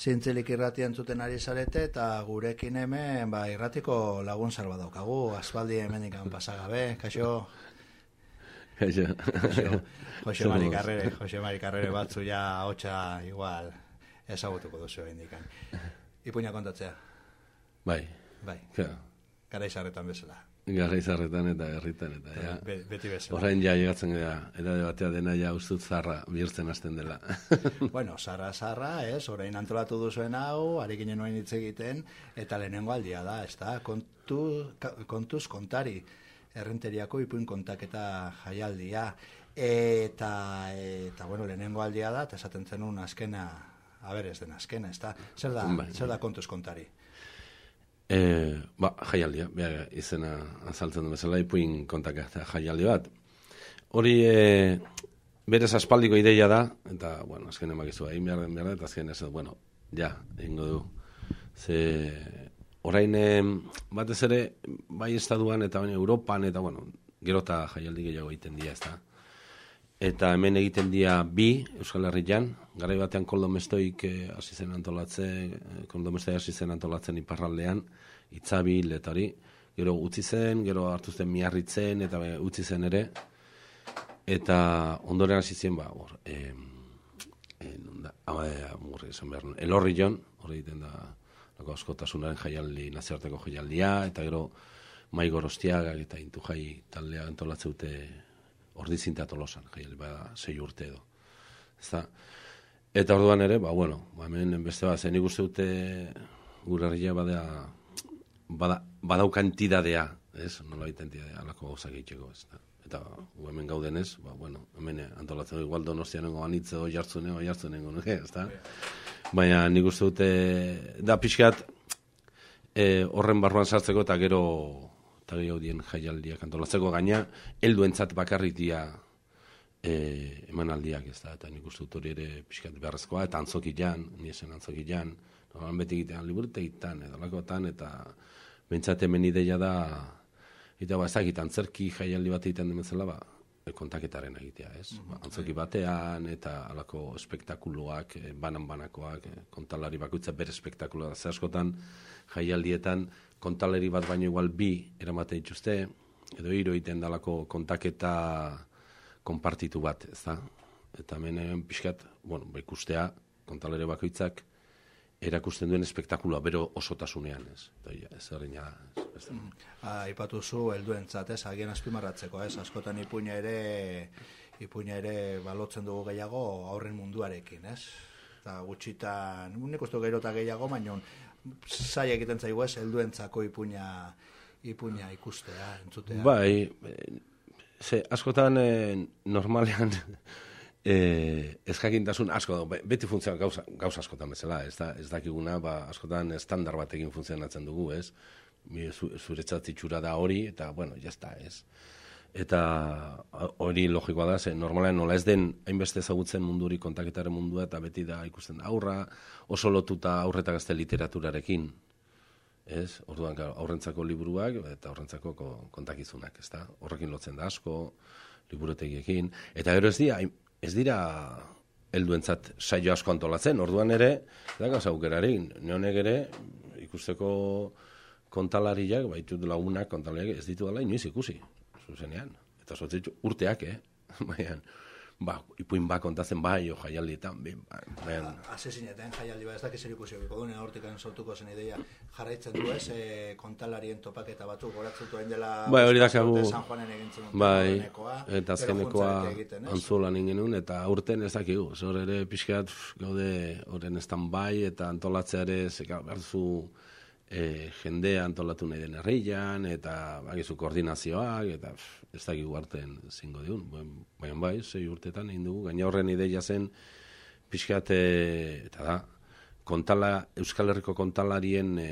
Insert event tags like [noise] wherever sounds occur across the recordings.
Zintzilik irrati entzuten ari zarete eta gurekin hemen ba, irratiko lagun zar badaukagu, aspaldi hemen ikan pasagabe, kaixo, Kaixo. Jose, Mari. Carrere, Jose Mari Carrere batzu ja hotxa igual ezagutuko duzu indikan. Ipuña kontatzea, Bai, bai, gara izarretan bezala, garra izarretan eta herritan eta ja. be, beti bezala. Orain ja llegatzen gara, edade batea dena ja ustut zarra bihurtzen hasten dela. [laughs] Bueno, zarra, zarra, ez, orain antolatu duzuen hau, arekin nuen hitz egiten, eta lehenengo aldia da, ez da, kontu, kontuz kontari, errenteriako ipuin kontaketa jaialdia, eta, eta, bueno, lehenengo aldia da, eta esaten zenun azkena, a ber, ez den azkena, ez da, zer da, Bai. zer da kontuz kontari? E, ba, jaialdia, behar izena azaltzen du bezala, ipuin kontak jaialdi bat. Hori, e, berez aspaldiko ideia da, eta, bueno, azken emakizu, egin behar den behar eta azken ez, bueno, ja, egingo du. Ze, orain, batez ere, bai estaduan eta baina Europan, eta, bueno, gero eta jaialdi gehiago egiten dira, ez da. Eta hemen egiten dira bi, Euskal Herrian, garai batean koldomestoik eh, hasi zen antolatzen, eh, koldomestoi hasi zen antolatzen iparraldean, itzabil eta hori, gero utzi zen, gero hartu zen miarritzen, eta eh, utzi zen ere, eta ondoren hasi zen, ba, hor, da, ama, eh, elorri jon, hori egiten da, lako askotasunaren jaialdi, nazioarteko jaialdia, eta gero mai gorostiaga eta intu jai taldea antolatzeute ordizinta tolosan, jaialdi, ba, sei urte edo. Ezta? Eta orduan ere, ba, bueno, ba, hemen beste bat, zen ikuste dute gure herria badea, bada, badau kantidadea, ez? Nola entidadea, alako gauzak egiteko, ez da. Eta hemen gaudenez, ba, bueno, hemen antolatzen igual donostianengo anitze, oi jartzunengo, oi jartzunengo, nuke, [laughs] ez da? Baina nik uste dute, da pixkat, e, horren barruan sartzeko eta gero eta gehiago dien jaialdiak antolatzeko gaina, helduentzat bakarrik dia e, emanaldiak ez da, eta nik uste dut hori ere pixkat beharrezkoa, eta antzoki jan, ni esen antzoki jan, normalan beti egitean liburutegitan, edo lakotan, eta bentsat hemen ideia da, eta ba, ez dakit, antzerki jaialdi bat egiten den bezala, ba, kontaketaren egitea, ez? Ba, antzoki batean, eta alako espektakuluak, e, banan-banakoak, e, kontalari bakoitza bere espektakuloa da. Ze askotan, jaialdietan, kontalari bat baino igual bi eramaten dituzte, edo hiru egiten dalako kontaketa konpartitu bat, ez da? Eta hemen pixkat, bueno, ba, ikustea, kontalari bakoitzak, erakusten duen espektakuloa, bero osotasunean, ez? Ja, ez ez da. Ah, Aipatu zu helduentzat, ez, agian azpimarratzeko, ez, askotan ipuina ere, ipuina ere balotzen dugu gehiago aurren munduarekin, ez? Eta gutxitan, nik uste gero eta gehiago, baina zaila egiten zaigu ez, helduentzako ipuina, ipuina ikustea, entzutea. Bai, eh, ze, askotan eh, normalean [laughs] eh, ezjakintasun asko dago, Be- beti funtzionan gauza, gauza askotan bezala, ez, da, ez dakiguna, ba, askotan estandar batekin funtzionatzen dugu, ez? Zuretzat itxura da hori, eta, bueno, jazta, ez? Eta hori logikoa da, ze normalean nola ez den hainbeste ezagutzen munduri kontaketaren mundua, eta beti da ikusten aurra, oso lotuta aurreta gazte literaturarekin, ez? Orduan aurrentzako liburuak eta aurrentzako ko- kontakizunak, ezta? Horrekin lotzen da asko liburutegiekin eta gero ez dira ez dira helduentzat saio asko antolatzen. Orduan ere, da gauza aukerarik, ne honek ere ikusteko kontalariak, baitut lagunak kontalariak ez ditu dela inoiz ikusi, zuzenean. Eta sortzitzu urteak, eh? [laughs] Baina, ba, ipuin ba kontatzen bai, o jaialdietan, bi, ba, baina, Hase zineten jaialdi bat, ez dakit zer ikusi obiko dune, hortik sortuko zen ideia jarraitzen du ez, e, kontalarien topaketa batzuk, goratzen duen dela... Bai, hori dakagu. San Juanen egintzen duten Bai, eta azkenekoa antzulan genuen, eta aurten ez dakigu. Zor ere pixkat gaude horren stand-by eta antolatzeare zeka behar duzu e, jendea antolatu nahi den herrian, eta bakizu koordinazioak, eta pff, ez dakigu arten zingo diun. Baina bai, sei urtetan egin dugu, gaina horren ideia zen pixkat, e, eta da, kontala, Euskal Herriko kontalarien e,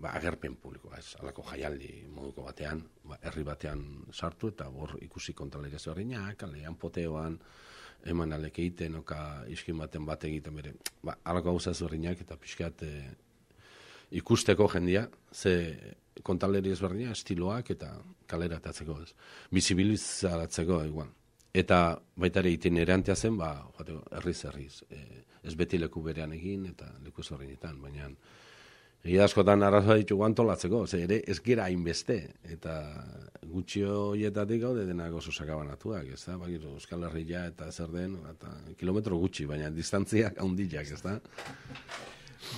ba, agerpen publikoa, ez, alako jaialdi moduko batean, ba, herri batean sartu, eta hor ikusi kontalaria zerrinak, kalean poteoan, eman alek egiten, oka iskin baten bat egiten bere, ba, alako gauza zerrinak, eta pixkat ikusteko jendia, ze kontaleri ezberdina, estiloak eta kaleratatzeko, ez. Bizibilizaratzeko, igual. eta baita ere itinerantea zen, ba, joateko, herriz herriz. E, ez beti leku berean egin eta leku zorrinetan, baina egia askotan arazoa ditu guantolatzeko, ze ere ez gira hainbeste, eta gutxio hietatik gaude denak oso sakabanatuak, ez da, bakiru, Euskal Herria eta zer den, eta kilometro gutxi, baina distantziak handiak, ez da.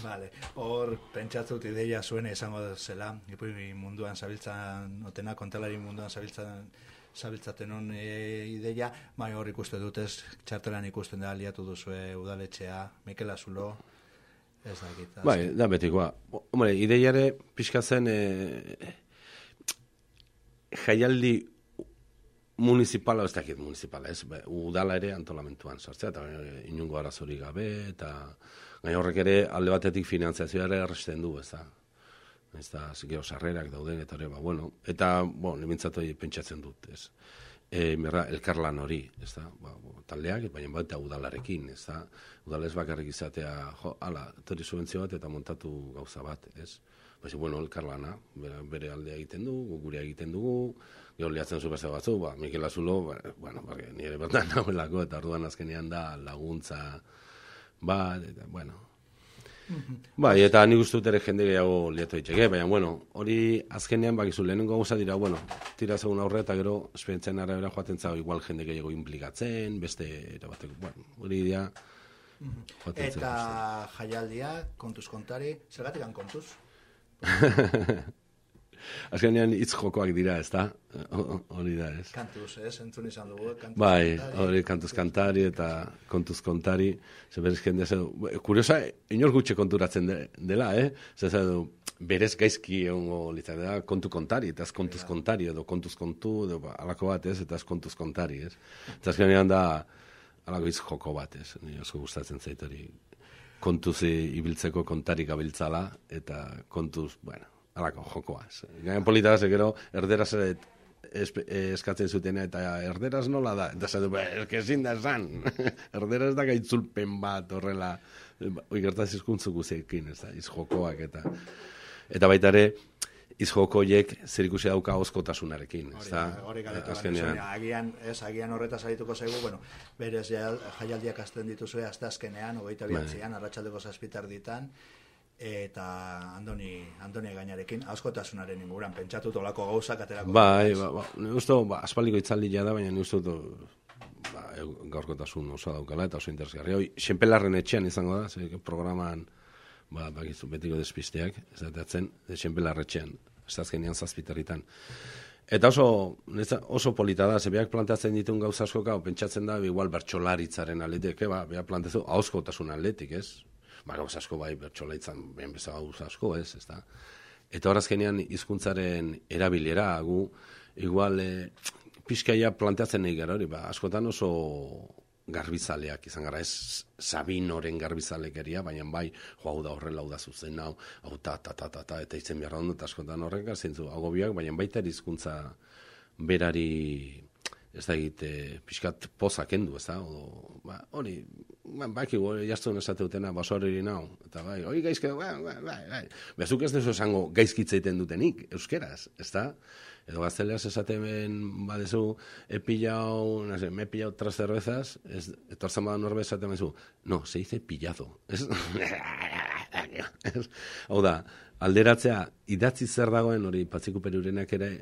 Vale, hor pentsatzut ideia zuen izango zela, ipui munduan zabiltzan, otena kontalari munduan zabiltzan zabiltzaten hon e, ideia, bai hor ikuste dutez, txartelan ikusten da aliatu duzu udaletxea, Mikel Azulo, ez da gita. Bai, da betikoa. Hombre, ideiare pixka zen e, jaialdi municipala, ez dakit municipala, ez, udala ere antolamentuan sortzea, eta e, inungo arazorik gabe, eta gai horrek ere alde batetik finanziazioa ere arresten du, ez da ez da, zikio, sarrerak dauden, eta hori, ba, bueno, eta, bo, nemintzatu pentsatzen dut, ez. E, merra, elkarlan hori, ez da, ba, taldeak, baina bat, udalarekin, ez da, udalez bakarrik izatea, jo, ala, tori subentzio bat, eta montatu gauza bat, ez. Baina, bueno, elkarlana, bere, bere aldea egiten du, gure egiten dugu, gero liatzen zu beste batzu, ba, Mikel Azulo, ba, bueno, ba, nire bertan [laughs] nahuelako, eta orduan azkenean da, laguntza, bat, eta, bueno, Bai, eta nik uste dut ere jende gehiago lieto itxeke, baina, bueno, hori azkenean bakizu lehenengo gauza dira, bueno, tira zegoen aurre eta gero esperientzen arabera joaten zago igual jende gehiago implikatzen, beste, eta bateko, bueno, hori dira... Eta jaialdia, kontuz kontari, zergatik kontuz? [laughs] Azkenean hitz jokoak dira, ez da? Hori da, ez? Kantuz, ez? Entzun izan dugu, kantuz Bai, hori kantuz kantari eta kontuz kontari. Zer jende, zer kuriosa, inor gutxe konturatzen dela, eh? Zer du, berez gaizki egongo litzak da, kontu kontari, eta ez kontuz kontari, edo kontuz kontu, edo ba, alako bat, ez? Eta ez kontuz kontari, ez? Eta azkenean da, alako hitz joko bat, ez? Ni oso gustatzen zaitori kontuz ibiltzeko kontarik abiltzala, eta kontuz, bueno, alako jokoa. Gain polita da, gero, erderaz eskatzen zuten eta erderaz nola da. Eta zatu, eske ezin da esan. [laughs] erderaz da gaitzulpen bat horrela, gertaz izkuntzu guziekin, ez da, izjokoak eta... Eta baita ere, izjokoiek zer ikusi dauka oskotasunarekin, ez da? Hori azkenean. Agian, ez, agian horretaz arituko zaigu, bueno, berez jaialdiak azten dituzue, azte azkenean, hogeita bihatzean, arratsaldeko zazpitar ditan, eta Andoni Andoni gainarekin askotasunaren inguruan pentsatu tolako gauzak aterako. Bai, ba, ba, ne gustu, ba, aspaldiko itzaldia da, baina gustu ba, gaurkotasun oso daukala eta oso interesgarria. Hoi, xenpelarren etxean izango da, ze programan ba, bakizu betiko despisteak, ez da zen, de xenpelarretxean, ez azkenean zazpitarritan. Eta oso, oso polita da, zebiak planteatzen ditun gauza asko, pentsatzen da, igual bertxolaritzaren aletik, ba, beha plantezu, hauskotasun aletik, ez? Ba, gauz asko bai, bertxola itzan, ben bezala gauz asko, ez, ez da. Eta horazkenean hizkuntzaren erabilera, gu, igual, e, pixkaia planteatzen nahi gara hori, ba, askotan oso garbizaleak izan gara, ez Sabinoren garbizalekeria, baina bai, jo, hau da horrela, hau da zuzen, hau, hau ta, ta, ta, ta, ta, eta itzen behar da, askotan horrek, zintzu, agobiak, baina baita hizkuntza berari ez da egite pixkat pozak kendu, ez da, o, ba, hori, ba, baki, hori jaztu esate dutena, hori nau, eta bai, hori gaizke, bai, bai, bai, bai, bezuk ez dezu esango gaizkitzeiten dutenik, euskeraz, ez da, edo gazteleaz esaten badezu, epillau, nase, me epillau tras cervezas, ez, etorzen badan norbe esaten badezu, no, se dice pillado, [laughs] ez, hau da, alderatzea, idatzi zer dagoen, hori patziku perurenak ere,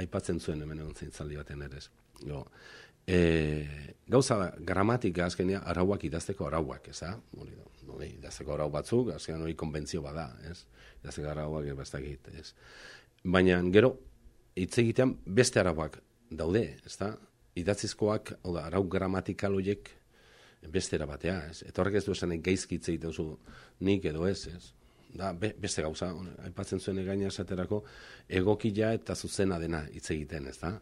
aipatzen zuen hemen egon zintzaldi baten ere. Jo. E, gauza gramatika azkenia arauak idazteko arauak, ez da? Hori da, hori idazteko arau batzuk, azkenean hori konbentzio bada, ez? Idazteko arauak ez ez? Baina gero, hitz egitean beste arauak daude, ez da? Idatzizkoak, hau da, arau gramatikal horiek beste batea, ez? Eta horrek ez du esan gaizki hitz egiten zu nik edo ez, ez? Da, beste gauza, aipatzen zuen egaina esaterako, egokia eta zuzena dena hitz egiten, ez da?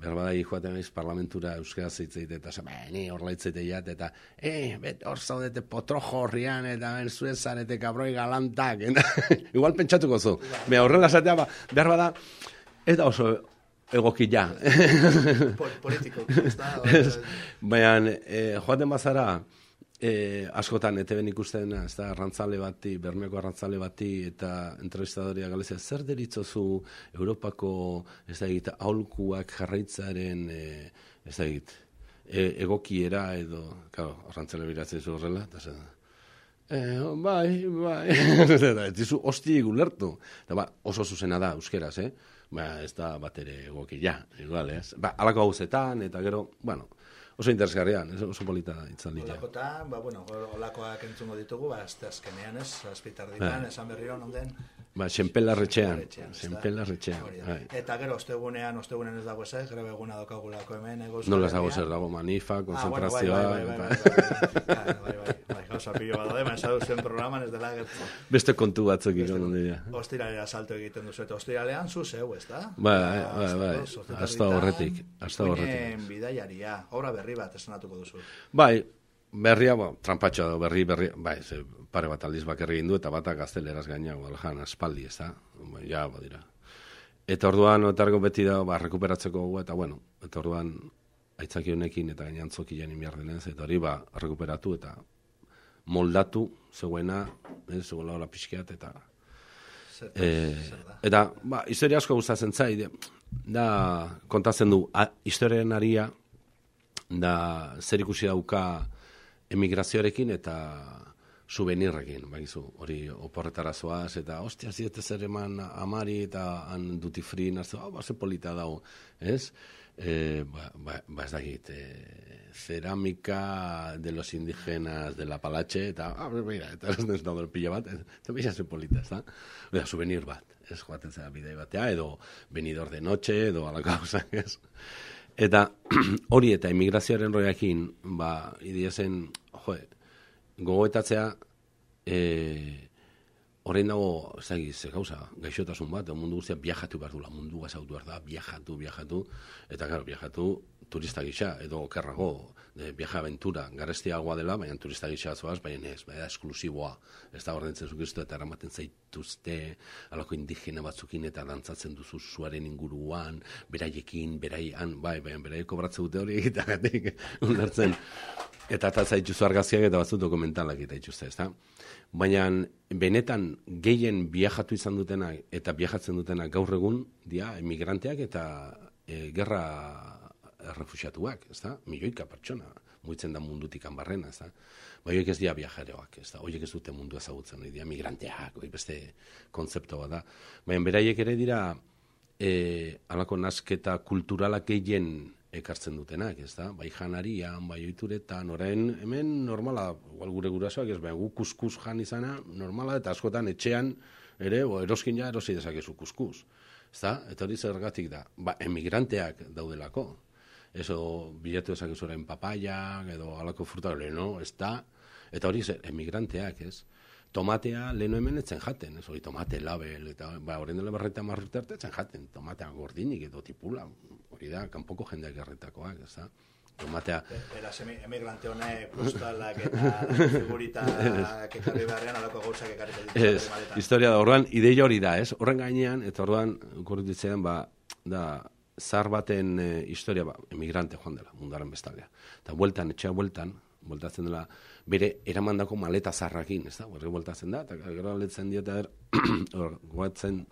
behar bada joaten naiz parlamentura euskara zitzeit eta sa ni horla jat eta eh bet hor zaudete potrojo horrian eta ben zuen zarete kabroi galantak [laughs] igual pentsatuko zu. Me horrela esatea ba behar bada ez da oso egoki ja politiko [laughs] baina eh, joaten bazara E, askotan, ete ben ikusten, ez da, arrantzale bati, bermeko arrantzale bati, eta entrevistadoria galezia, zer deritzozu Europako, ez da egit, aholkuak jarraitzaren, e, ez da egit, e, egokiera edo, claro, orrantzele biratzen zu horrela, eta zen, eh, bai, bai, [laughs] eta ez dizu hosti gulertu, eta ba, oso zuzena da, euskeraz, eh? Ba, ez da bat ere egoki, ja, igual, ez? Ba, alako hauzetan, eta gero, bueno, oso interesgarria, oso polita itzan dira. Olakota, ba, bueno, olakoak entzungo ditugu, ba, azte azkenean ez, azpitarditan, ah. esan berri hon, onden? Ba, senpelarretxean, senpelarretxean. Bai. Eta gero, ostegunean, ostegunean ez dago ezer, grebe eguna daukagulako hemen, egoz. Nola ez dago ezer, dago manifa, konzentrazioa. Ah, bueno, bai bai, bai, bai, bai, bai, bai, bai, gauza pilo bat dode, mensadu zen programan ez dela gertu. Beste kontu batzuk ikon dira. Ostiralea salto egiten duzu, eta ostiralean zu zeu, ez da? Bai, bai, bai, hasta horretik, hasta horretik. Bidaiaria, obra berri bat esanatuko duzu. Bai, berria, bo, trampatxoa da, berri, berri, bai, ze, pare bat aldiz bakarri egin du, eta batak gazteleraz gaina, aljan, aspaldi, ez da? Ba, ja, badira. Eta orduan, otargo beti da, ba, rekuperatzeko gu, eta bueno, eta orduan, aitzaki honekin eta gainantzoki jani behar denez, eta hori, ba, rekuperatu, eta moldatu, zegoena, ez, zegoela hola pixkeat, eta... E, eta, ba, historia asko gustatzen zai, da, kontatzen du, a, historiaren aria, da, zer ikusi dauka emigrazioarekin, eta subenirrekin, bakizu, hori oporretara zoaz, eta ostia, ziete zer eman amari, eta han duty free, nartu, oh, base polita dago, ez? E, ba, ba, ba ez dakit, e, cerámica de los indígenas de la Palache, eta, ah, mira, eta ez ez dago pila bat, eta bisa zen polita, ez da? Oda, souvenir bat, ez joaten zera bidei batea, edo venidor de noche, edo ala causa, [laughs] ez? Eta [clears throat] hori eta emigrazioaren roiakin, ba, idiozen, joe, gogoetatzea e, orain dago ez da gauza gaixotasun bat mundu guztia viajatu behar dula mundu gazautu behar da viajatu viajatu eta claro viajatu turista gisa edo okerrago de viaje aventura. Garestiagoa dela baina turista gisa zoaz baina ez baina esklusiboa. Ez da ordentzen zukistu eta eramaten zaituzte alako indigena batzukin eta dantzatzen duzu zuaren inguruan beraiekin beraian bai baina beraiek kobratze dute hori egitagatik [laughs] ulertzen. Eta eta zaituzu argazkiak eta batzu dokumentalak eta ituzte, ezta? Baina benetan gehien viajatu izan dutena eta viajatzen dutena gaur egun dia emigranteak eta e, gerra errefusiatuak, ezta? Milioika pertsona muitzen da mundutik anbarrena, ezta? Bai, ez dia viajareoak, ezta? Hoiek ez dute mundu ezagutzen, dia migranteak, hori beste kontzeptu da. Baina beraiek ere dira e, alako nasketa kulturalak gehien ekartzen dutenak, ez da? Bai janarian, bai oituretan, orain hemen normala, igual gure gurasoak ez, bai gu kuskus jan izana, normala, eta askotan etxean, ere, o, eroskin ja erosi dezakezu kuskus. Ez da? Eta hori zergatik da. Ba, emigranteak daudelako. Eso, bilatu dezakezu orain papaiak, edo alako fruta, no, ez da? Eta hori zer, emigranteak, ez? Tomatea leheno hemen etzen jaten, ez hori tomate label, eta ba, horren dela berreta marrute arte etzen jaten, tomatea gordinik edo tipula, hori da, kanpoko jendeak erretakoak, ez da? Tomatea... Era emigrante hone postalak eta [laughs] figuritak ekarri beharrean alako gauzak ekarri Ez, historia da, orduan, ideia hori da, ez? Horren gainean, eta orduan, kurrititzean, ba, da, zar baten e, historia, ba, emigrante joan dela, mundaren bestalea. Eta bueltan, etxea bueltan, bueltatzen dela, bere eramandako maleta zarrakin, ez da? Horre bueltatzen da, eta gero aletzen dieta, [clears throat] gogoetzen,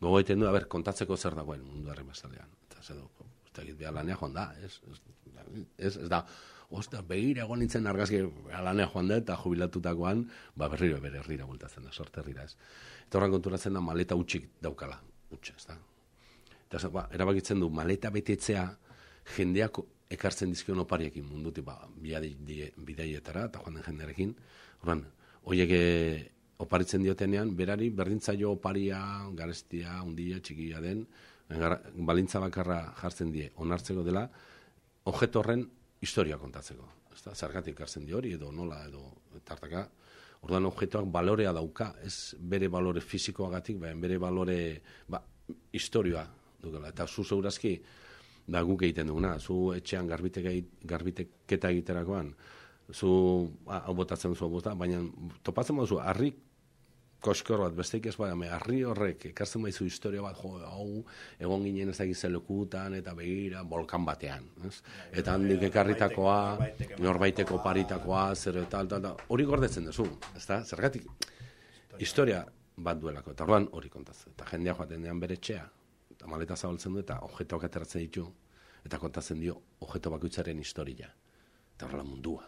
gogoetzen du, a ber, kontatzeko zer dagoen munduaren bestalean. Eta zer eta egit behar lanea joan da, ez, ez, ez da, osta, behir egon nintzen argazki lanea joan da, eta jubilatutakoan, ba berriro bere herrira bultatzen da, sorte herrira ez. Eta horren konturatzen da, maleta utxik daukala, utxe, ez da. Eta ba, erabakitzen du, maleta betetzea, jendeak ekartzen dizkion opariekin munduti, ba, bidaietara, eta joan den jendearekin, horren, oiek eh, oparitzen diotenean, berari berdintzaio oparia, garestia, undia, txikia den, balintza bakarra jartzen die onartzeko dela objeto horren historia kontatzeko. Ezta zergatik hartzen di hori edo nola edo tartaka Orduan objektuak balorea dauka, ez bere balore fisikoagatik, baina bere balore ba, historioa dukela. Eta zu zeurazki, da guk egiten duguna, zu etxean garbiteketa egiterakoan, zu hau botatzen zu baina topatzen mozu, harrik koskor bat, besteik ez bada, harri horrek, ekartzen baizu historia bat, jo, hau, egon ginen ez dakiz zelekutan, eta begira, volkan batean. Ez? Eta handik ekarritakoa, norbaiteko paritakoa, zer eta eta, hori gordetzen duzu, ez da? Zergatik, historia bat duelako, eta orduan hori kontatzen. Eta jendea joaten dean bere txea, eta maleta zabaltzen du, eta objetoak ateratzen ditu, eta kontatzen dio, objeto bakoitzaren historia. eta horrela mundua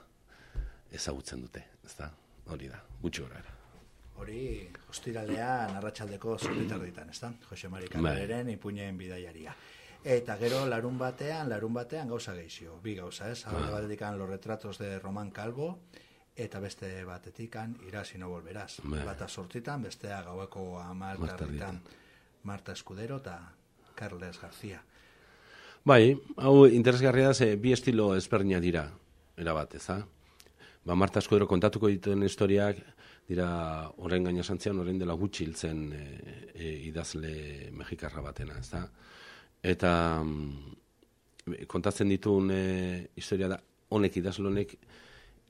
ezagutzen dute, ez da? Hori da, gutxi gora ere. Hori, ostiralean arratsaldeko zorritarditan, ez da? Jose Mari Kaleren ipuñeen bidaiaria. Eta gero larun batean, larun batean gauza geixio, bi gauza, ez? Alde batetikan los retratos de Roman Calvo, eta beste batetikan irasi no volverás. Bata sortitan, bestea gaueko amartarritan Marta Escudero eta Carles García. Bai, hau interesgarria da, ze bi estilo ezberdina dira, erabat, ez da? Ba, Marta Escudero kontatuko dituen historiak, dira horren gaina santzian, horren dela gutxi hiltzen e, e, idazle mexikarra batena, ez da? Eta mm, kontatzen dituen e, historia da, honek idazle honek,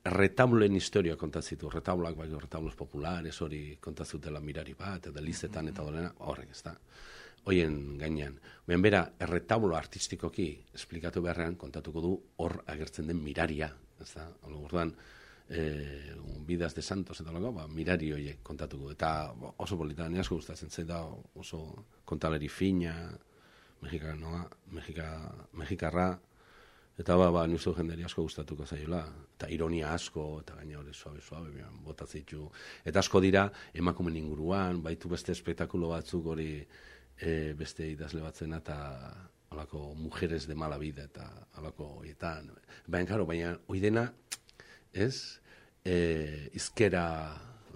retabloen historia kontatzitu, retabloak bai, retablos populares, hori kontatzutela mirari bat, eta lizetan eta dolena, horrek, ez da. Hoien gainean. Ben bera, erretablo artistikoki esplikatu beharrean kontatuko du hor agertzen den miraria, ez da. Orduan, e, bidaz de santos eta lago, ba, mirari horiek kontatuko. Eta oso polita, ni asko gustatzen zen da oso kontaleri fina, mexikanoa, mexika, mexikarra, Eta ba, ba, nizu jenderi asko gustatuko zaiola. Eta ironia asko, eta gaina hori suabe, suabe, bian, botatzitu. Eta asko dira, emakumen inguruan, baitu beste espektakulo batzuk hori e, beste idazle batzen, eta alako mujeres de mala vida, eta alako hoietan. Baina, karo, baina, oidena, ez, e, izkera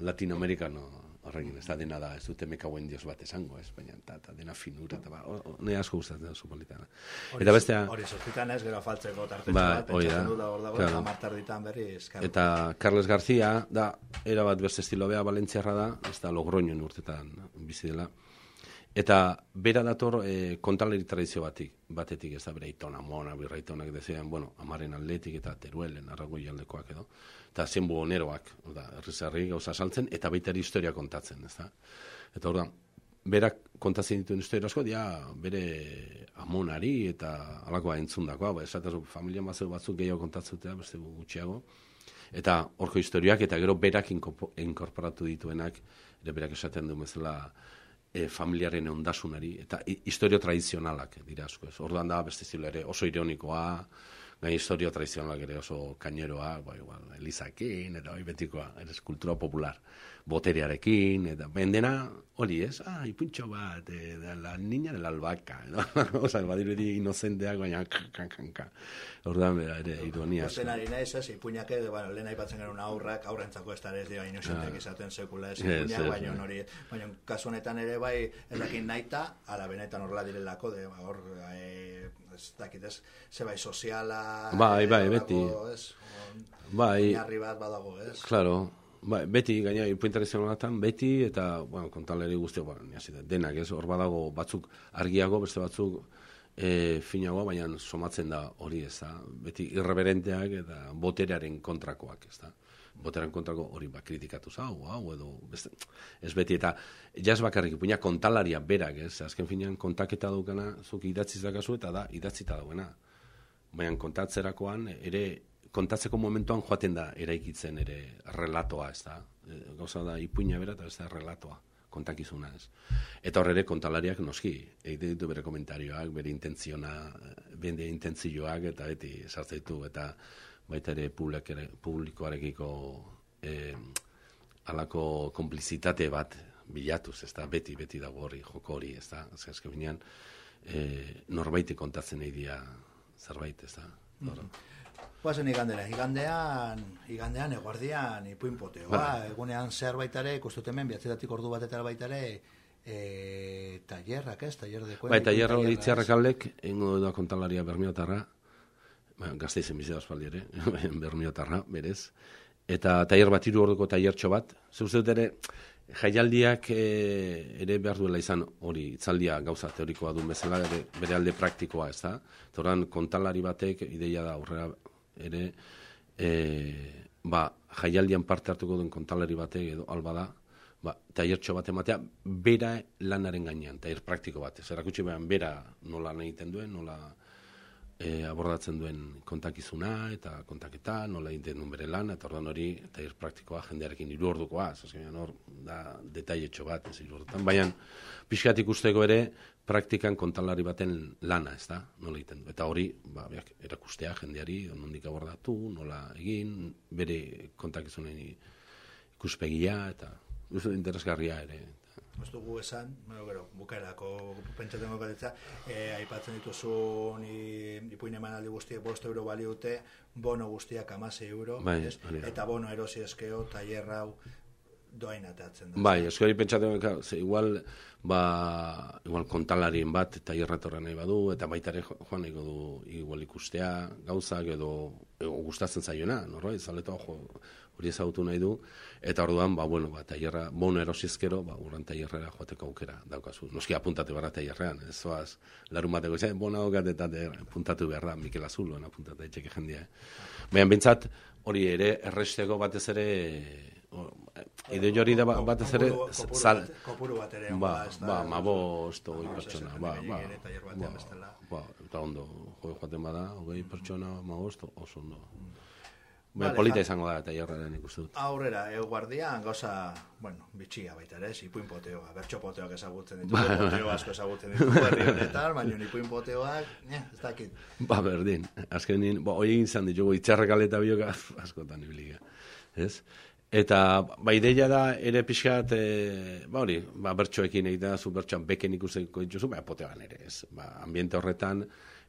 latinoamerikano horrekin, ez da dena da, ez dute meka buen dios bat esango, ez, baina, eta, ta, dena finura, eta ba, ne asko gustatzen da politana. Eta bestea... Hori sortitan ez, gero faltzeko tartetxo ba, bat, pentsatzen da hor dago, claro. amartar ditan berri, eskar. Eta Carles García, da, era bat beste estilo bea, Valentziarra da, ez da, logroño urtetan bizi dela. Eta bera dator e, kontaleri tradizio batik, batetik, ez da, bera itona, mona, birraitonak, dezean, bueno, amaren atletik eta teruelen, arragoi aldekoak edo eta zenbu oneroak, da, errizarri gauza saltzen, eta baita historia kontatzen, ez da? Eta hor berak kontatzen dituen historia asko, dia, bere amonari eta alakoa entzundakoa, ba, esataz, familia mazeu batzuk gehiago kontatzutea, beste gutxiago, eta horko historiak, eta gero berak inkorporatu dituenak, ere berak esaten du bezala, e, familiaren ondasunari, eta historio tradizionalak dira asko ez. Orduan da, beste ere oso ironikoa, gai historia tradizionalak ere oso kaineroa, bai, igual, Elizakin, eta bai betikoa, eres kultura popular, boterearekin, eta bendena, hori ez, ah, ipuntxo bat, e, de la niña de la albaca, [laughs] no? Osa, badiru edi inozenteak, baina, kankanka. Orduan, bera, ere, ironia. Osten ari nahi, ez, ipuñak edo, bueno, lehen aipatzen gara aurrak, aurrentzako ez dara ez dira inozenteak ah. izaten sekula ez, ipuñak, yes, baina hori, baina kasu honetan ere, bai, ez dakin naita, ala benetan horrela direlako, de, hor, e, ez dakit ez, zebai soziala... Bai, bai, beti. Ez, bai. bat badago, ez? Claro. Bai, beti, gaina, ipuintarizionalatan, beti, eta, bueno, kontaleri guztiak, bueno, denak, ez, hor badago batzuk argiago, beste batzuk e, finagoa, baina somatzen da hori, ez da, beti irreverenteak eta boterearen kontrakoak, ez da? Boteran kontrako hori ba, kritikatu zau, hau, edo, beste, ez beti, eta jaz bakarrik, puina kontalaria berak, ez, azken finean kontaketa dukana, zuk idatziz dakazu, eta da, idatzita dagoena. Baina kontatzerakoan, ere, kontatzeko momentuan joaten da, eraikitzen ere relatoa, ez da, e, gauza da, ipuina bera, eta ez da, relatoa kontakizuna, ez. Eta horre kontalariak noski, egiten ditu bere komentarioak, bere intentziona, bende intentzioak, eta beti sartzeitu, eta baita ere publikoarekiko eh, alako komplizitate bat bilatuz, ez da, beti, beti dago hori, joko hori, ez da, da, binean, eh, norbaite kontatzen nahi dia zerbait, ez da. Mm -hmm. Igandera, igandean, igandean, eguardian, ipuin poteo, ba, egunean zerbaitare, ikustu hemen, biatzetatik ordu batetara baitare, e, tallerrak, ez, taller de Bai, tallerra hori txarrak aldek, ingo da kontalaria bermiotarra, ba, gazte izen bizitza espaldi ere, [laughs] bermiotarra, berez. Eta taier bat iru orduko taiertxo bat. Zer ere, jaialdiak e, ere behar duela izan hori, itzaldia gauza teorikoa duen bezala, ere, bere alde praktikoa, ez da? Toran, kontalari batek, ideia da aurrera ere, e, ba, jaialdian parte hartuko duen kontalari batek edo alba da, ba, taiertxo bat ematea, bera lanaren gainean, taier praktiko bat. Zer akutsi behan, bera nola egiten duen, nola e, abordatzen duen kontakizuna eta kontaketa, nola egiten duen bere lan, eta ordan hori, eta praktikoa jendearekin hiru ordukoa, zazkenean hor, da, detailetxo bat, ez hiru ordutan, baina, pixkat ikusteko ere, praktikan kontalari baten lana, ez da, nola egiten du. Eta hori, ba, biak, erakustea jendeari, onondik abordatu, nola egin, bere kontakizunen ikuspegia, eta, interesgarria ere, ez dugu esan, bueno, gero, bukaerako pentsatzen gokaretza, e, aipatzen dituzu ni, ipuin emanaldi guztiek bost euro baliute, bono guztiak amase euro, bai, ez? eta bono erosi eskeo, taller hau doain atatzen da. Bai, eskori pentsatzen ze igual, ba, igual kontalarien bat taierratorra nahi badu, eta baita ere joan nahi du igual ikustea, gauzak edo, edo gustatzen zaiona, norra, izaleto, jo, hori ezagutu nahi du, eta orduan, ba, bueno, ba, taierra, bono erosizkero, ba, urran taierrera joateko aukera daukazu. Noski apuntate barra taierrean, ez zoaz, larun bateko, izan, bona hokat eta apuntatu behar da, Mikel Azuloan apuntatu etxeke jendia. Eh? Baina, bintzat, hori ere, erresteko batez ere, o, ide jori da ba, batez ere, kopuru bat ere, ba, ba, ma bost, ogoi pertsona, ba, ba, ba, ba, eta ondo, joi joaten bada, ogoi pertsona, ma bost, oso ondo. Vale, polita izango da eta jarraren ikustu dut. Aurrera, eu guardian, gauza, bueno, bitxia baita ere, ipuin poteoa, bertxo poteoak ezagutzen ditu, poteo asko ezagutzen ditu, berri honetan, baina [laughs] ipuin poteoak, eh, ez dakit. Ba, berdin, azken nien, bo, oi izan ditugu, itxarrak aleta bioka, [laughs] askotan ibiliga, ez? Eta, ba, ideia da, ere pixkat, e, ba, hori, ba, bertxoekin egiten da, zu bertxoan beken ikusteko dituzu, ba, poteoan ere, ez? Ba, ambiente horretan,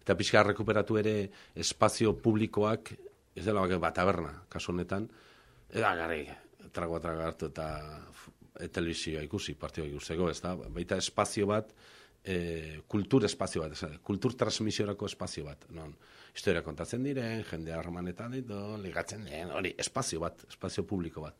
eta pixkat rekuperatu ere espazio publikoak, ez dela bakit bat taberna, kasu honetan, eta gari, trago trago hartu eta e, telebizioa ikusi, partioa ikusteko, ez da, baita espazio bat, e, kultur espazio bat, ez kultur transmisiorako espazio bat, non, historia kontatzen diren, jende harremanetan ditu, ligatzen den, hori, espazio bat, espazio publiko bat.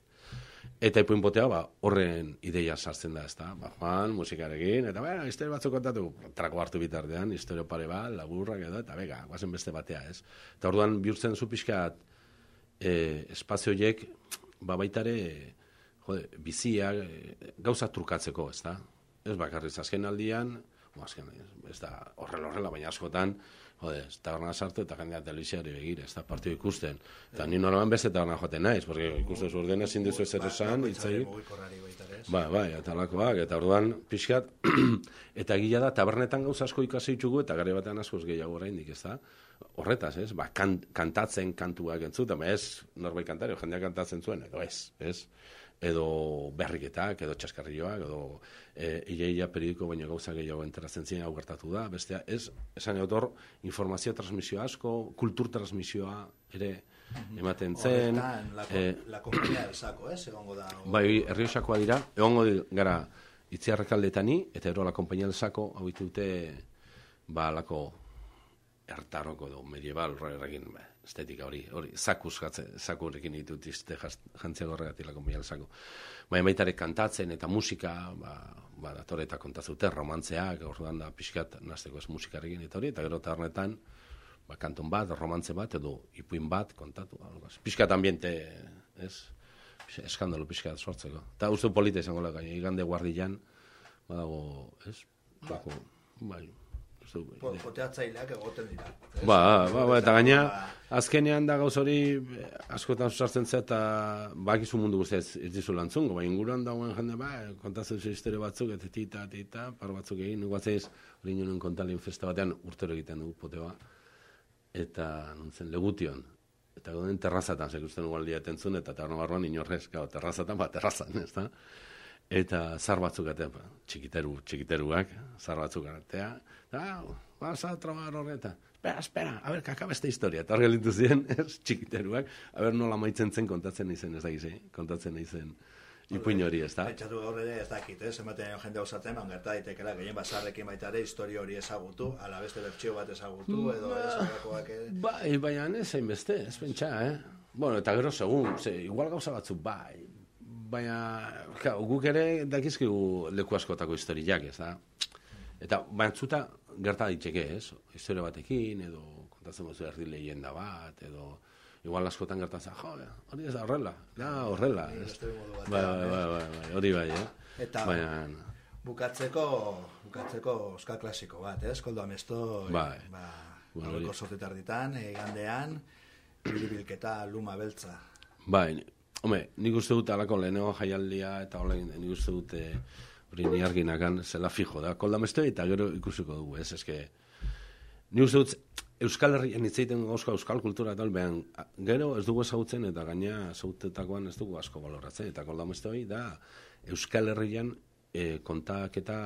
Eta ipuin potea, ba, horren ideia sartzen da, ez da, ba, joan, musikarekin, eta bera, historia batzuk kontatu, trako hartu bitartean, historia pare bat, laburrak edo, eta bega, guazen beste batea, ez. Eta orduan, bihurtzen zu pixkat, e, espazioiek, ba, baitare, jode, bizia, e, gauza trukatzeko, ez da. Ez bakarriz, azken aldian, o, azken, ez da, horrela horrela, baina askotan, jode, taberna sartu eta jendea telebiziari begire, ez da partio ikusten. Eta ni normalan beste taberna joaten naiz, porque ikusten zu ordena ezin dizu ezer esan, itzai. Ba, bai, eta lakoak, eta orduan pixkat, [clears throat] eta gila da, tabernetan gauza asko ikasi ditugu, eta gare batean askoz gehiago oraindik, ez da? Horretaz, ez? Ba, kantatzen kantuak entzut, ama ez, norbait kantario, jendea kantatzen zuen, edo ez, ez? Edo berriketak, edo txaskarrioak, edo e, ia periodiko baina gauza gehiago enteratzen ziren hau gertatu da, bestea, ez, esan autor, informazio transmisioa asko, kultur transmisioa ere ematen zen. Horretan, la, eh, la compañía del saco, ez, egongo da. O... Bai, erriosakoa dira, egongo gara itziarrekaldetani, eta ero la compañía del saco, hau dute, ba, lako, ertaroko edo medieval horrekin ba, estetika hori, hori zakus gatze, zakurekin ditut izte jantzia gorregatik lako mial zako. Baina baitare kantatzen eta musika, ba, ba datore eta kontatzute, romantzeak, orduan da pixkat nazteko ez musikarekin eta hori, eta gero tarnetan, ba, kanton bat, romantze bat, edo ipuin bat, kontatu. Algaz. Pixkat ambiente, ez? Eskandalo pixkat sortzeko. Eta uste polita izango leka, igande guardian, badago, ez? Bako, bai, Poteatzaileak egoten dira. Ba, ba, ba, eta gaina, azkenean da gauz hori, eh, askotan susartzen zeta, eta bakizu mundu guztiaz ez dizu lantzungo, ba, inguruan dagoen jende, ba, kontatzen zu historia batzuk, eta tita, tita, par batzuk egin, nugu atzeiz, hori nioen kontalin festa batean, urtero egiten dugu potea, eta nuntzen, legution, eta goden terrazatan, sekusten ugal diaten eta terno barruan inorrez, gau, terrazatan, ba, terrazan, ez da? Eta zar batzuk eta txikiteru, txikiteruak, zar batzuk atea, Ah, vas a trabajar horreta. Espera, espera, a ver, kakaba esta historia. Eta horrelitu ziren, [laughs] ez, txikiteruak. A ver, nola maitzen zen kontatzen izen, ez da gize, kontatzen izen. Ipuin hori, ez da? Etxatu gaur ere ez dakit, ez? Ematen jende osatzen, man gerta daitekela, gehien basarrekin baita ere, historia hori ezagutu, ala beste bertxio bat ezagutu, edo ba, ezagutuak ere. Bai, baina ez zain beste, ez pentsa, eh? Bueno, eta gero segun, ze, igual gauza batzu, bai, baina, ka, guk ere dakizkigu leku askotako historiak, ez da? Eta bantzuta gerta ditzeke, ez? Historia batekin, edo kontatzen mozu erdi lehenda bat, edo igual askotan gertatzen, jo, hori ez da horrela, da horrela, ez? Bai, bai, bai, bai, bai, hori bai, eh? Eta bukatzeko, bukatzeko euskal klasiko bat, ez? Koldo amesto, bai. ba, Bueno, Gaueko hori- sortetar ditan, egandean, biribilketa luma beltza. Bai, hombre, nik uste dut alako lehenengo jaialdia eta hola nik uste dut eh, hori ni zela fijo da. Kolda meste eta gero ikusiko dugu, ez, eske Ni uste dut Euskal Herrian hitz egiten gauzko euskal kultura eta behan gero ez dugu ezagutzen eta gaina zautetakoan ez dugu asko baloratzen eta kolda meste da Euskal Herrian e, kontaketa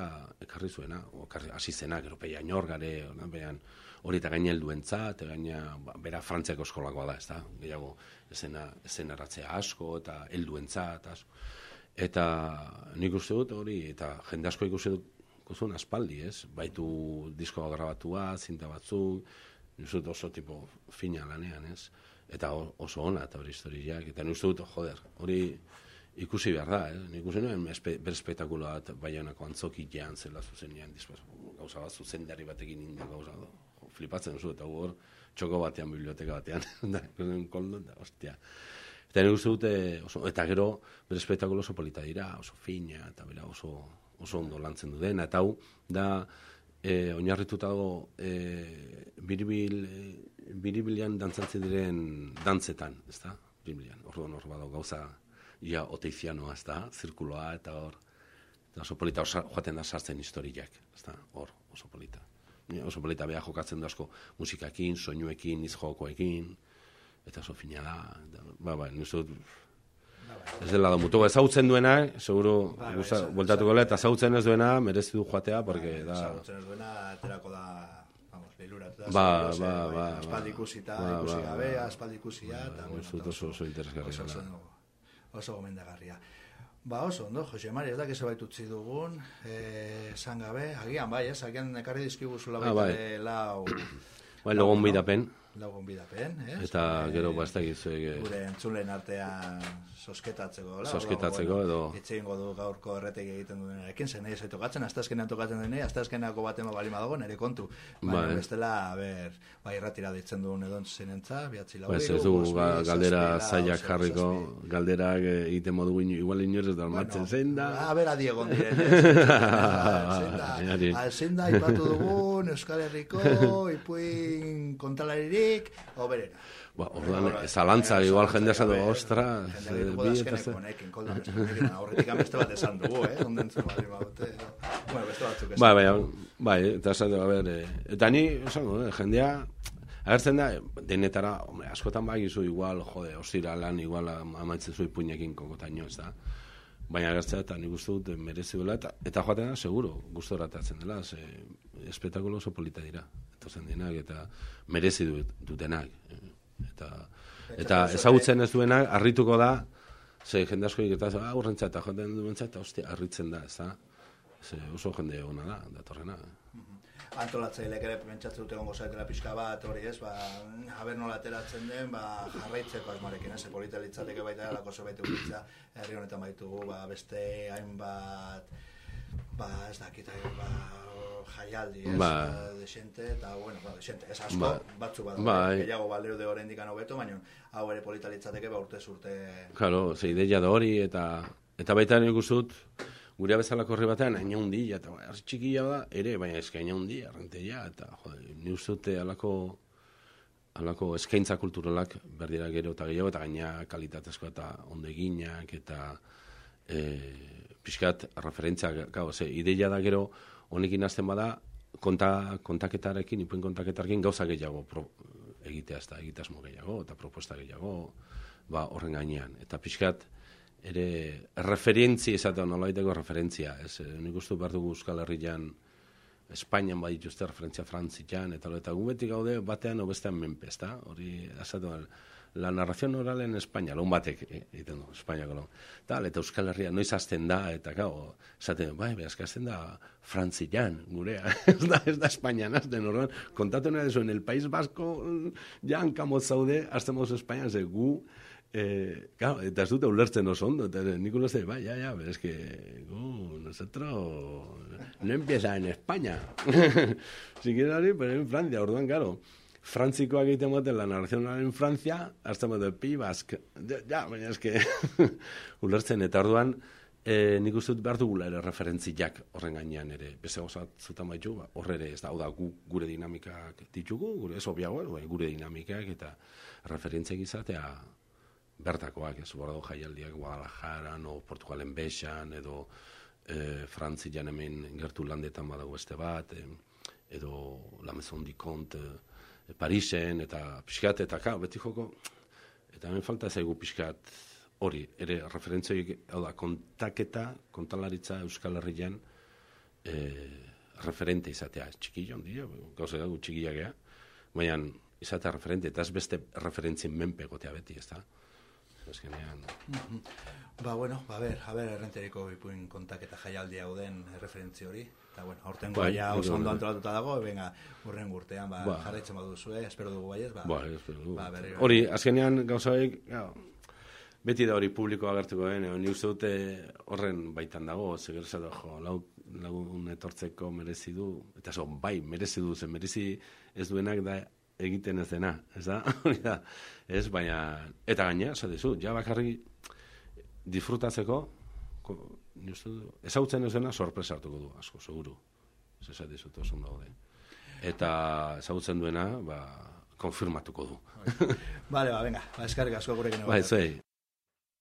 ekarri zuena, o, ekarri, hasi zena, gero peia inorgare, ona, behan, hori eta gaina helduentza, eta gaina, ba, bera frantziako eskolakoa da, ez da, gehiago, esena, esenaratzea asko, eta helduentza, eta asko. Eta nik uste dut hori, eta jende asko ikusi dut ikusten aspaldi, ez? Baitu diskoa grabatua, zinta batzuk, nik oso tipo fina lanean, ez? Eta oso ona, eta hori historiak, eta nik uste dut, joder, hori ikusi behar da, eh? Nik uste nuen espe, ber espektakulo bat baionako antzokian zela zuzenean, dispas, gauza bat zuzendari batekin inde gauza, jo, flipatzen zu, eta hor txoko batean, biblioteka batean, [laughs] da, koldo, da, ostia. Eta nik uste dute, oso, eta gero, bere espektakulo oso polita dira, oso fina, eta bera oso, oso ondo lantzen du dena, eta hau, da, e, oinarrituta dago, e, biribil, e, biribilian dantzatzen diren dantzetan, ez da? Biribilian, orduan hor badago gauza, ia oteizianoa, ez da? Zirkuloa, eta hor, eta oso polita osa, joaten da sartzen historiak, ez da? Hor, oso polita. Oso polita beha jokatzen da asko musikakin, soinuekin, izjokoekin, eta oso fina da, eta, ba, ba, dut, Ez dela da mutu, ezautzen duena, seguro, Bai, bai, gusta, bueltatuko eta ezautzen ez duena, merezi du joatea, porque da... Ezagutzen ez duena, aterako da, vamos, liluratu da. Ba, serioz, ba, eh, ba, Aspaldi ba. ikusita, Ba, ikusi ba, gabe, ba. aspaldi ikusia, eta, Ba, oso- oso interesgarria oso, dela. oso, oso gomendagarria. Ba, oso, ondo, Jose Mari, ez da, kezebait utzi dugun, eh, esan gabe, agian bai, ez, agian ekarri dizkiguzula Ah, baita bai. lau, Bai, logon bidapen, lau gonbidapen, ez? eta Eh, gero bastakiz, eh, gure entzulen artean sosketatzeko, la, Sosketatzeko edo- hitz egingo du gaurko erretegi egiten duenarekin, zen nahi tokatzen, asteazkenean tokatzen denei, asteazkenako baten bali badago, nire kontu. Baina Bai. bestela, a ber, bai irratira deitzen duen edon zenentza, bihatzi lau hiru, ez ga- bi, galdera zailak jarriko, galderak eh, egiten modu igual inoz ez dalmatzen zein da. A ber, adiegon diren, [laughs] ez? Zein da, zein da, ipatu dugun, Euskal Herriko, ipuin kontalaririk, oberena. Ba, orduan, zalantza, igual jende esan du, ostra, Jende bi da azkeneko ze- honekin, kolda beste honekin, aurretik beste bat esan dugu, eh? Onden zen bali baute, bueno, beste batzuk esan. Bai, bai, bai, eta a ber, eh, eta ni, esango, eh, jendea, agertzen da, denetara, hombre, askotan bai gizu igual, jode, ostira lan, igual am- amaitzen zu ipuinekin kokotaino, ez da. Baina agertzea, eta nik uste dut merezi duela, eta, eta joaten da, seguro, gustora atatzen dela, ze, espetakulo oso polita dira, eta zen dienak, eta merezi dut, dutenak. eh, Eta, eta ezagutzen ez duenak, harrituko da, ze jende asko egiten, ah, urrentza, eta joaten duentza, eta ostia, harritzen da, ez da. Ze oso jende ona da, datorrena. Antolatzaileek ere pentsatzen dute gongo zaetela pixka bat, hori ez, ba, haber nola ateratzen den, ba, jarraitzeko asmarekin, ez, polita litzateke baita alako zerbait egitza, herri honetan baitugu, ba, beste hainbat, ba, ez dakit, ba, jaialdi, ez, Ba. ba. desente, eta, bueno, ba, desente, ez asko, Ba. batzu bat, Bai. gehiago balero de horrein dikan hobeto, baina hau ere polita litzateke, ba, urte zurte, Claro, ze ideia da hori, eta eta baita nik uste dut, gure bezalako herri batean, aina hundia, eta bai, txikia da, ere, baina eska aina hundia, renteia, eta jode, ni uste alako, alako eskaintza kulturalak berdira gero eta gehiago, eta gaina kalitatezko eta ondo eginak, eta e, pixkat referentzia, gau, ze, ideia da gero, honekin hasten bada, konta, kontaketarekin, ipuin kontaketarekin gauza gehiago pro, egitea, ez da, egitasmo gehiago, eta proposta gehiago, ba, horren gainean. Eta pixkat, ere, referentzi esatea, nolaiteko referentzia, ez, eh, nik uste behar dugu Euskal Herrian, Espainian badituzte referentzia Frantzian, eta eta gu gaude batean o bestean menpe, ezta? Hori, esatu, la narración oral en España, lagun batek eh, egiten du, Espainiako lagun. Tal, eta Euskal Herria noiz hasten da, eta gau, esaten, bai, behazka hasten da Frantzian, gurea, [laughs] ez da, ez da Espainian, hasten orduan, kontatu nahi dezu, en el País Vasco, ja hankamot zaude, hasten mozu Espainian, ze gu, Eh, claro, eta ez dute ulertzen oso ondo, eta nik ulertzen, bai, ja, ja, pero es que gu, nosotros no empieza en España. [laughs] si quieren hori, pero en Francia, orduan, claro. Frantzikoak egiten moten la narración oral en Francia, hasta moten pi bask. Ja, ja, baina eske [laughs] ulertzen, eta orduan, e, nik uste dut behar dugula ere referentziak horren gainean ere. Beste gozat zutan baitu, ba, horre ere ez da, hau da, gu, gure dinamikak ditugu, gure ez obiago, bai, gure dinamikak eta referentziak izatea bertakoak, ez bordo jaialdiak Guadalajara, no Portugalen Bexan, edo e, Frantzian hemen gertu landetan badago beste bat, e, edo La Maison du Comte e, Parisen, eta pixkat, eta ka, beti joko, eta hemen falta zaigu pixkat hori, ere referentzoik, hau da, kontaketa, kontalaritza Euskal Herrian, e, referente izatea, txikillon dira, gauza dugu txikiak ea, baina izatea referente, eta ez beste referentzien menpegotea beti, ez da? Azkenean... Ba, bueno, ba, ber, a ber, errenteriko ipuin kontaketa jaialdi hau den referentzi hori. Eta, bueno, aurten Bai, ja bai, oso ondo bai. antolatuta dago, venga, urren urtean, ba, Ba. jarraitzen baduzu, eh? espero dugu baiez, ba, Ba, espero dugu. ba, berriro. hori, azkenean gauza horiek, ja, beti da hori publiko agertuko den, eh, ni uste dute horren baitan dago, seger zara, jo, lau, lagun etortzeko merezi du, eta zo, bai, merezi du, zen merezi ez duenak da egiten ez dena, ez da? [laughs] Hori da, ez, baina, eta gaina, esan dizu, ja bakarri disfrutatzeko, ko, du, ezautzen ez dena sorpresa hartuko du, asko, seguru. Ez oso ondo daude. Eta ezagutzen duena, ba, konfirmatuko du. Vale, ba, venga, ba, eskarrik asko gurekin. Bai, zuei.